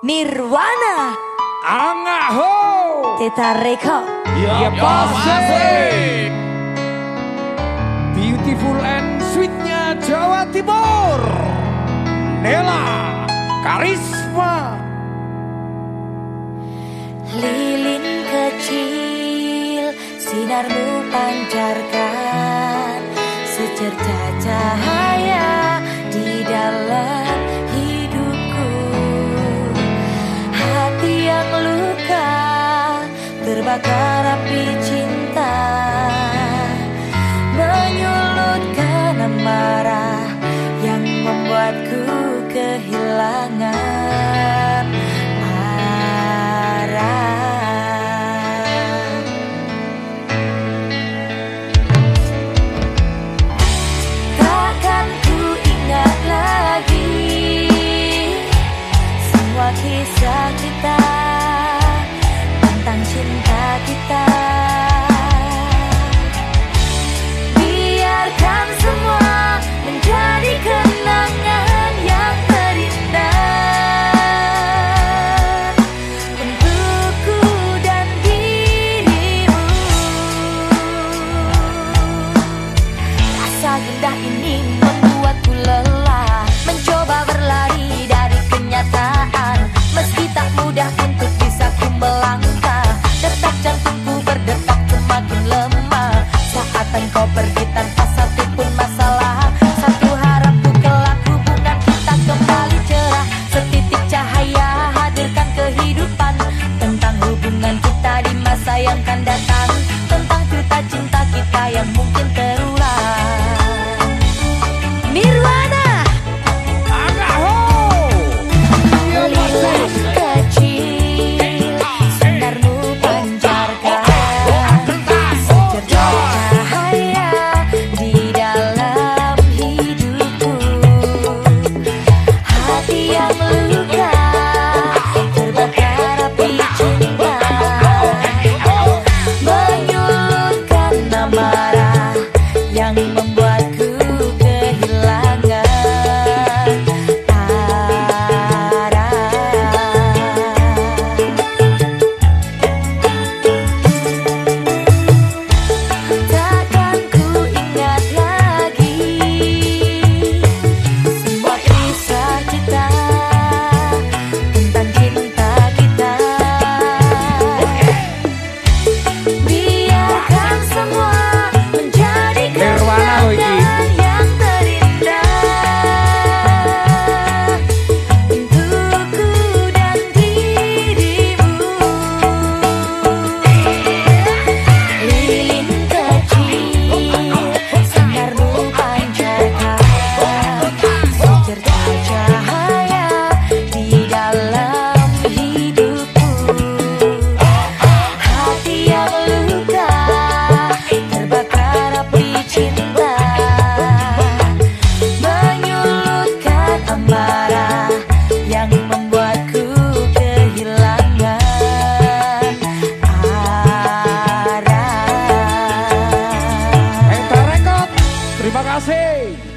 Nirwana Angaho Teta Reko Ya pasti. Beautiful and sweetnya Jawa Timur. Nela Karisma. Lilin kecil Sinarmu pancarkan. Secerca cahaya Terbakar api cinta Menyulutkan amarah Yang membuatku kehilangan arah. Takkan ku ingat lagi Semua kisah Gundah ini membuatku lelah. Mencoba berlari dari kenyataan. Meski tak mudah untuk bisa ku melangkah. Detak jantungku berdetak semakin lemah. Saat engkau pergi tanpa satu pun masalah. Satu harapku kelak hubungan kita kembali cerah. Setitik cahaya hadirkan kehidupan. Tentang hubungan kita di masa yang akan datang. Tentang cerita cinta kita yang mungkin ter Terima.